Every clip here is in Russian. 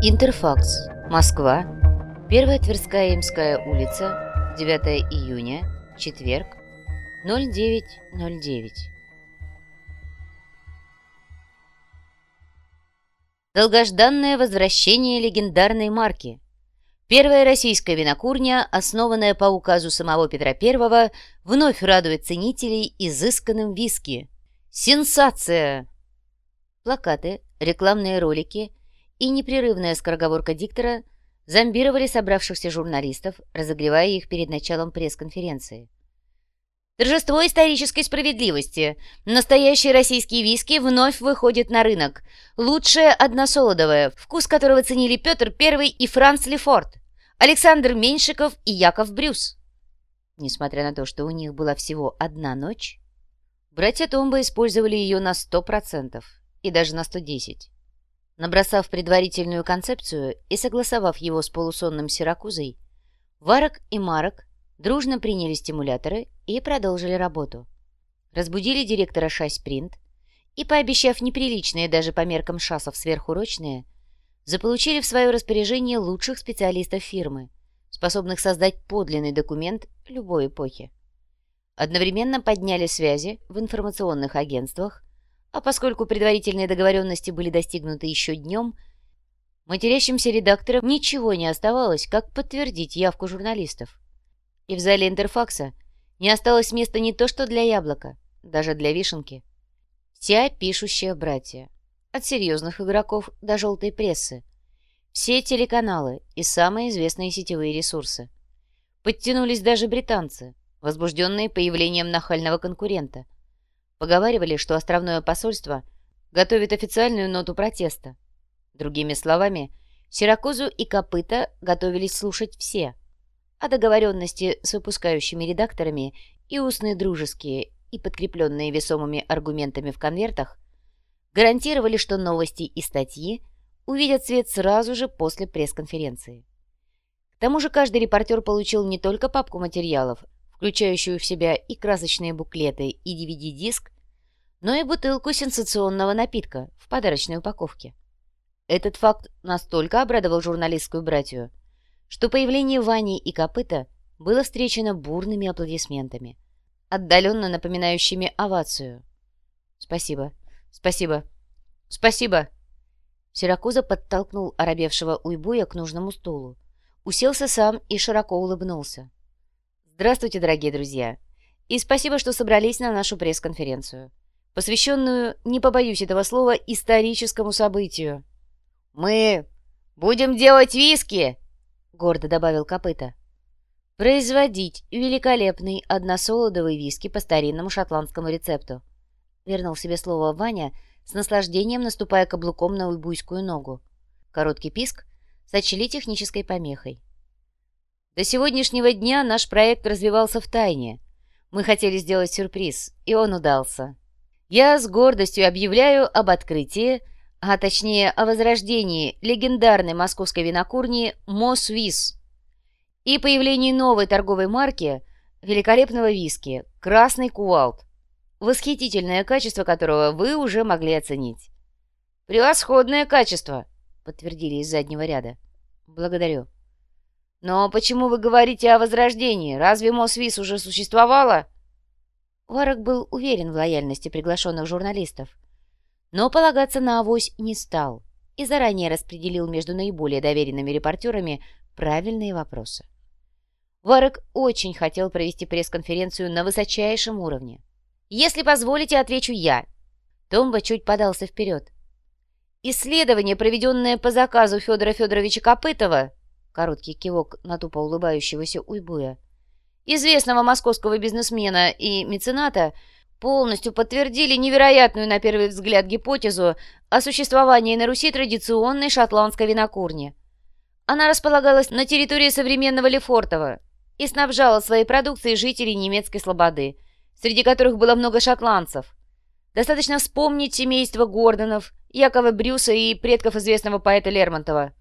Интерфакс. Москва. Первая Тверская Имская улица. 9 июня. Четверг. 09.09. Долгожданное возвращение легендарной марки. Первая российская винокурня, основанная по указу самого Петра I, вновь радует ценителей изысканным виски. Сенсация! Плакаты, рекламные ролики – и непрерывная скороговорка диктора зомбировали собравшихся журналистов, разогревая их перед началом пресс-конференции. Торжество исторической справедливости. Настоящие российские виски вновь выходят на рынок. Лучшее односолодовое, вкус которого ценили Петр I и Франц Лефорт, Александр Меньшиков и Яков Брюс. Несмотря на то, что у них была всего одна ночь, братья Томба использовали ее на 100% и даже на 110%. Набросав предварительную концепцию и согласовав его с полусонным Сиракузой, Варок и Марок дружно приняли стимуляторы и продолжили работу. Разбудили директора Шась-Принт и, пообещав неприличные даже по меркам шасов сверхурочные, заполучили в свое распоряжение лучших специалистов фирмы, способных создать подлинный документ любой эпохи. Одновременно подняли связи в информационных агентствах а поскольку предварительные договоренности были достигнуты еще днем, матерящимся редакторам ничего не оставалось, как подтвердить явку журналистов. И в зале интерфакса не осталось места не то что для яблока, даже для вишенки. Вся пишущая братья, от серьезных игроков до желтой прессы, все телеканалы и самые известные сетевые ресурсы. Подтянулись даже британцы, возбужденные появлением нахального конкурента – Поговаривали, что островное посольство готовит официальную ноту протеста. Другими словами, Сиракузу и Копыта готовились слушать все, а договоренности с выпускающими редакторами и устные дружеские, и подкрепленные весомыми аргументами в конвертах гарантировали, что новости и статьи увидят свет сразу же после пресс-конференции. К тому же каждый репортер получил не только папку материалов, включающую в себя и красочные буклеты, и DVD-диск, но и бутылку сенсационного напитка в подарочной упаковке. Этот факт настолько обрадовал журналистскую братью, что появление Вани и Копыта было встречено бурными аплодисментами, отдаленно напоминающими овацию. «Спасибо, спасибо, спасибо!» Сиракуза подтолкнул оробевшего уйбуя к нужному стулу, уселся сам и широко улыбнулся. Здравствуйте, дорогие друзья! И спасибо, что собрались на нашу пресс-конференцию, посвященную, не побоюсь этого слова, историческому событию. «Мы будем делать виски!» — гордо добавил Копыта. «Производить великолепный односолодовый виски по старинному шотландскому рецепту», — вернул себе слово Ваня, с наслаждением наступая каблуком на уйбуйскую ногу. Короткий писк сочли технической помехой. До сегодняшнего дня наш проект развивался в тайне. Мы хотели сделать сюрприз, и он удался. Я с гордостью объявляю об открытии, а точнее о возрождении легендарной московской винокурни «Мосвис» и появлении новой торговой марки великолепного виски «Красный Кувалд», восхитительное качество которого вы уже могли оценить. «Превосходное качество!» — подтвердили из заднего ряда. «Благодарю». «Но почему вы говорите о возрождении? Разве Мосвис уже существовало?» Варок был уверен в лояльности приглашенных журналистов, но полагаться на авось не стал и заранее распределил между наиболее доверенными репортерами правильные вопросы. Варок очень хотел провести пресс-конференцию на высочайшем уровне. «Если позволите, отвечу я». Томба чуть подался вперед. Исследование, проведенное по заказу Федора Федоровича Копытова, Короткий кивок на тупо улыбающегося Уйбуя. Известного московского бизнесмена и мецената полностью подтвердили невероятную на первый взгляд гипотезу о существовании на Руси традиционной шотландской винокурни. Она располагалась на территории современного Лефортово и снабжала своей продукцией жителей немецкой слободы, среди которых было много шотландцев. Достаточно вспомнить семейство Гордонов, Якова Брюса и предков известного поэта Лермонтова.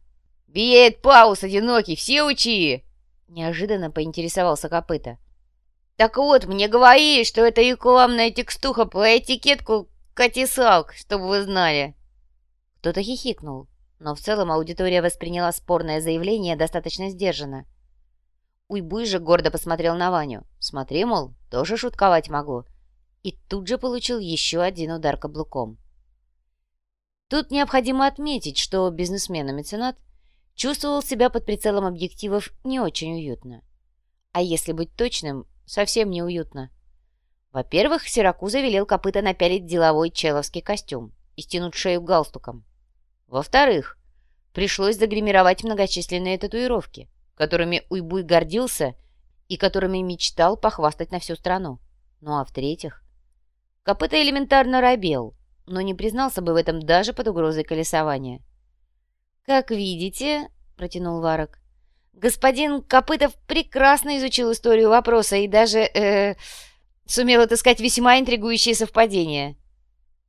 «Биет Паус одинокий, все учи!» Неожиданно поинтересовался копыта. «Так вот, мне говорили, что это рекламная текстуха по этикетку Катисалк, чтобы вы знали!» Кто-то хихикнул, но в целом аудитория восприняла спорное заявление достаточно сдержанно. Уйбуй же гордо посмотрел на Ваню. Смотри, мол, тоже шутковать могу. И тут же получил еще один удар каблуком. Тут необходимо отметить, что бизнесмен и меценат чувствовал себя под прицелом объективов не очень уютно. А если быть точным, совсем неуютно. Во-первых, Сиракуза велел копыта напялить деловой человский костюм и стянуть шею галстуком. Во-вторых, пришлось загримировать многочисленные татуировки, которыми Уйбуй гордился и которыми мечтал похвастать на всю страну. Ну а в-третьих, копыта элементарно робел, но не признался бы в этом даже под угрозой колесования. «Как видите», — протянул Варок, — «господин Копытов прекрасно изучил историю вопроса и даже э, сумел отыскать весьма интригующие совпадения».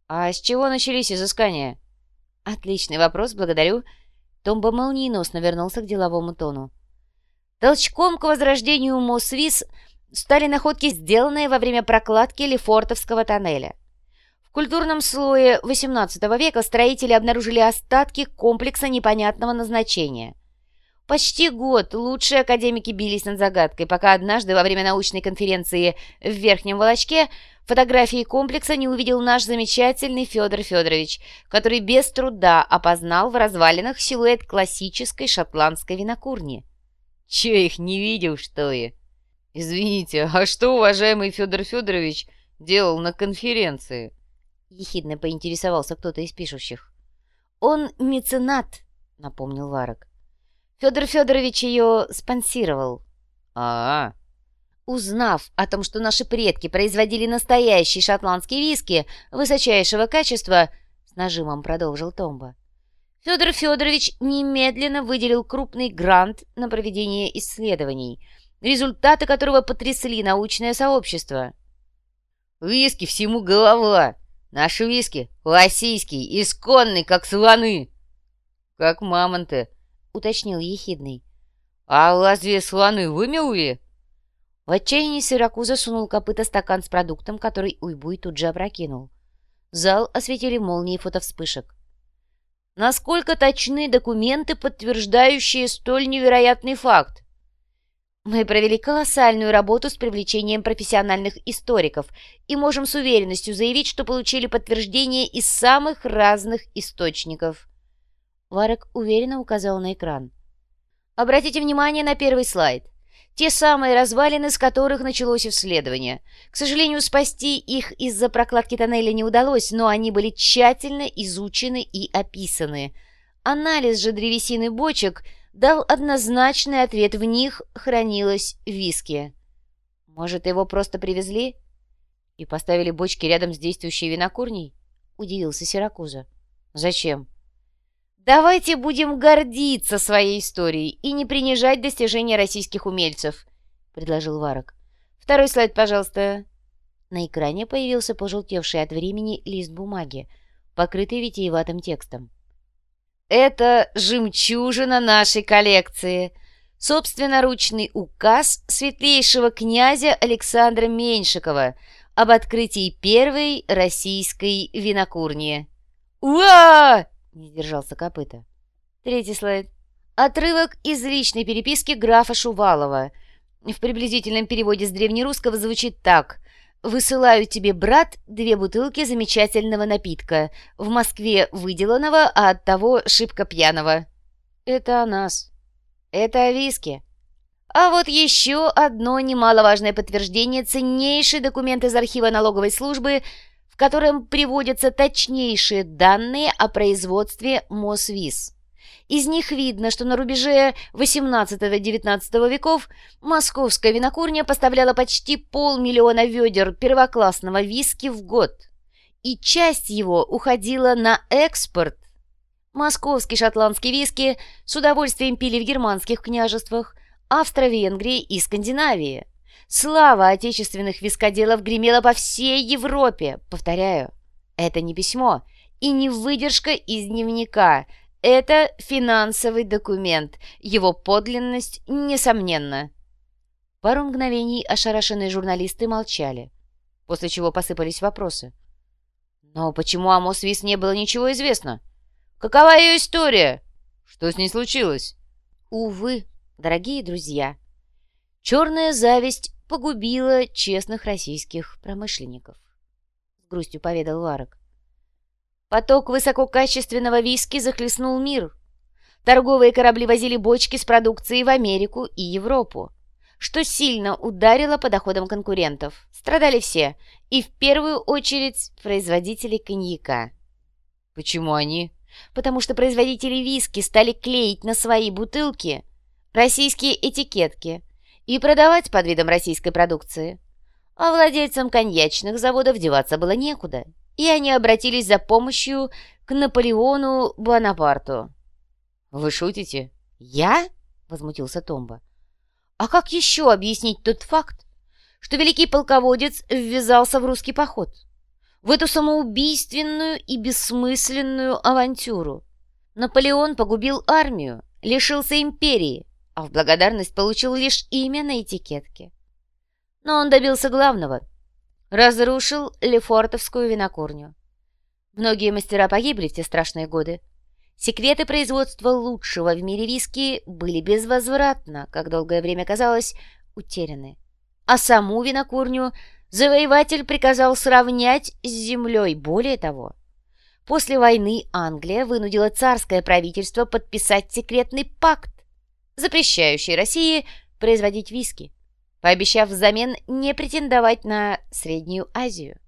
«А с чего начались изыскания?» «Отличный вопрос, благодарю». Томба молниеносно вернулся к деловому тону. Толчком к возрождению Мосвиз стали находки, сделанные во время прокладки Лефортовского тоннеля. В культурном слое XVIII века строители обнаружили остатки комплекса непонятного назначения. Почти год лучшие академики бились над загадкой, пока однажды во время научной конференции в Верхнем Волочке фотографии комплекса не увидел наш замечательный Федор Федорович, который без труда опознал в развалинах силуэт классической шотландской винокурни. «Че их не видел, что ли?» «Извините, а что уважаемый Федор Федорович делал на конференции?» — ехидно поинтересовался кто-то из пишущих. «Он меценат», — напомнил Варок. «Федор Федорович ее спонсировал». «А-а». Узнав о том, что наши предки производили настоящий шотландский виски высочайшего качества, с нажимом продолжил Томба, Федор Федорович немедленно выделил крупный грант на проведение исследований, результаты которого потрясли научное сообщество. «Виски всему голова!» Наши виски российский, исконный, как слоны. Как мамонты, уточнил ехидный. А разве слоны вымелли? В отчаянии Сиракуза сунул копыта стакан с продуктом, который Уйбуй тут же опрокинул. Зал осветили молнии фотовспышек. Насколько точны документы, подтверждающие столь невероятный факт? Мы провели колоссальную работу с привлечением профессиональных историков и можем с уверенностью заявить, что получили подтверждение из самых разных источников. Варек уверенно указал на экран. Обратите внимание на первый слайд. Те самые развалины, с которых началось исследование. К сожалению, спасти их из-за прокладки тоннеля не удалось, но они были тщательно изучены и описаны. Анализ же древесины бочек – дал однозначный ответ. В них хранилось виски. Может, его просто привезли и поставили бочки рядом с действующей винокурней? Удивился Сиракуза. Зачем? Давайте будем гордиться своей историей и не принижать достижения российских умельцев, предложил Варок. Второй слайд, пожалуйста. На экране появился пожелтевший от времени лист бумаги, покрытый витиеватым текстом. Это жемчужина нашей коллекции. Собственноручный указ светлейшего князя Александра Меньшикова об открытии первой российской винокурни. «Уа!» — не сдержался копыта. Третий слайд. Отрывок из личной переписки графа Шувалова. В приблизительном переводе с древнерусского звучит так. Высылаю тебе, брат, две бутылки замечательного напитка. В Москве выделанного, а от того шибко пьяного. Это о нас. Это о виске. А вот еще одно немаловажное подтверждение, ценнейший документ из архива налоговой службы, в котором приводятся точнейшие данные о производстве Мосвиз. Из них видно, что на рубеже XVIII-XIX веков московская винокурня поставляла почти полмиллиона ведер первоклассного виски в год, и часть его уходила на экспорт. Московский шотландский виски с удовольствием пили в германских княжествах, Австро-Венгрии и Скандинавии. Слава отечественных вискоделов гремела по всей Европе. Повторяю, это не письмо и не выдержка из дневника – это финансовый документ. Его подлинность несомненна. Пару мгновений ошарашенные журналисты молчали, после чего посыпались вопросы. Но почему о Мосвис не было ничего известно? Какова ее история? Что с ней случилось?» Увы, дорогие друзья, черная зависть погубила честных российских промышленников. С грустью поведал Варок. Поток высококачественного виски захлестнул мир. Торговые корабли возили бочки с продукцией в Америку и Европу, что сильно ударило по доходам конкурентов. Страдали все, и в первую очередь производители коньяка. Почему они? Потому что производители виски стали клеить на свои бутылки российские этикетки и продавать под видом российской продукции. А владельцам коньячных заводов деваться было некуда, и они обратились за помощью к Наполеону Буанапарту. «Вы шутите?» «Я?» — возмутился Томба. «А как еще объяснить тот факт, что великий полководец ввязался в русский поход? В эту самоубийственную и бессмысленную авантюру? Наполеон погубил армию, лишился империи, а в благодарность получил лишь имя на этикетке. Но он добился главного — разрушил Лефортовскую винокурню. Многие мастера погибли в те страшные годы. Секреты производства лучшего в мире виски были безвозвратно, как долгое время казалось, утеряны. А саму винокурню завоеватель приказал сравнять с землей. Более того, после войны Англия вынудила царское правительство подписать секретный пакт, запрещающий России производить виски пообещав взамен не претендовать на Среднюю Азию.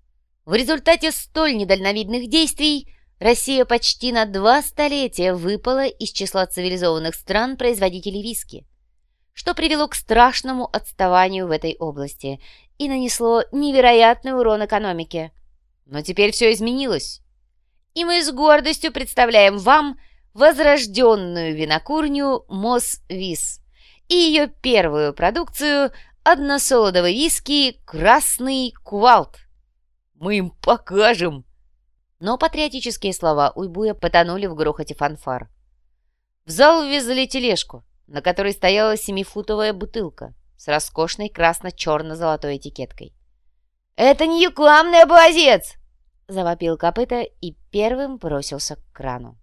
В результате столь недальновидных действий Россия почти на два столетия выпала из числа цивилизованных стран-производителей виски, что привело к страшному отставанию в этой области и нанесло невероятный урон экономике. Но теперь все изменилось, и мы с гордостью представляем вам возрожденную винокурню Мосвис и ее первую продукцию – односолодовый виски «Красный кувалд». «Мы им покажем!» Но патриотические слова Уйбуя потонули в грохоте фанфар. В зал ввезли тележку, на которой стояла семифутовая бутылка с роскошной красно-черно-золотой этикеткой. «Это не рекламный образец!» — завопил копыта и первым бросился к крану.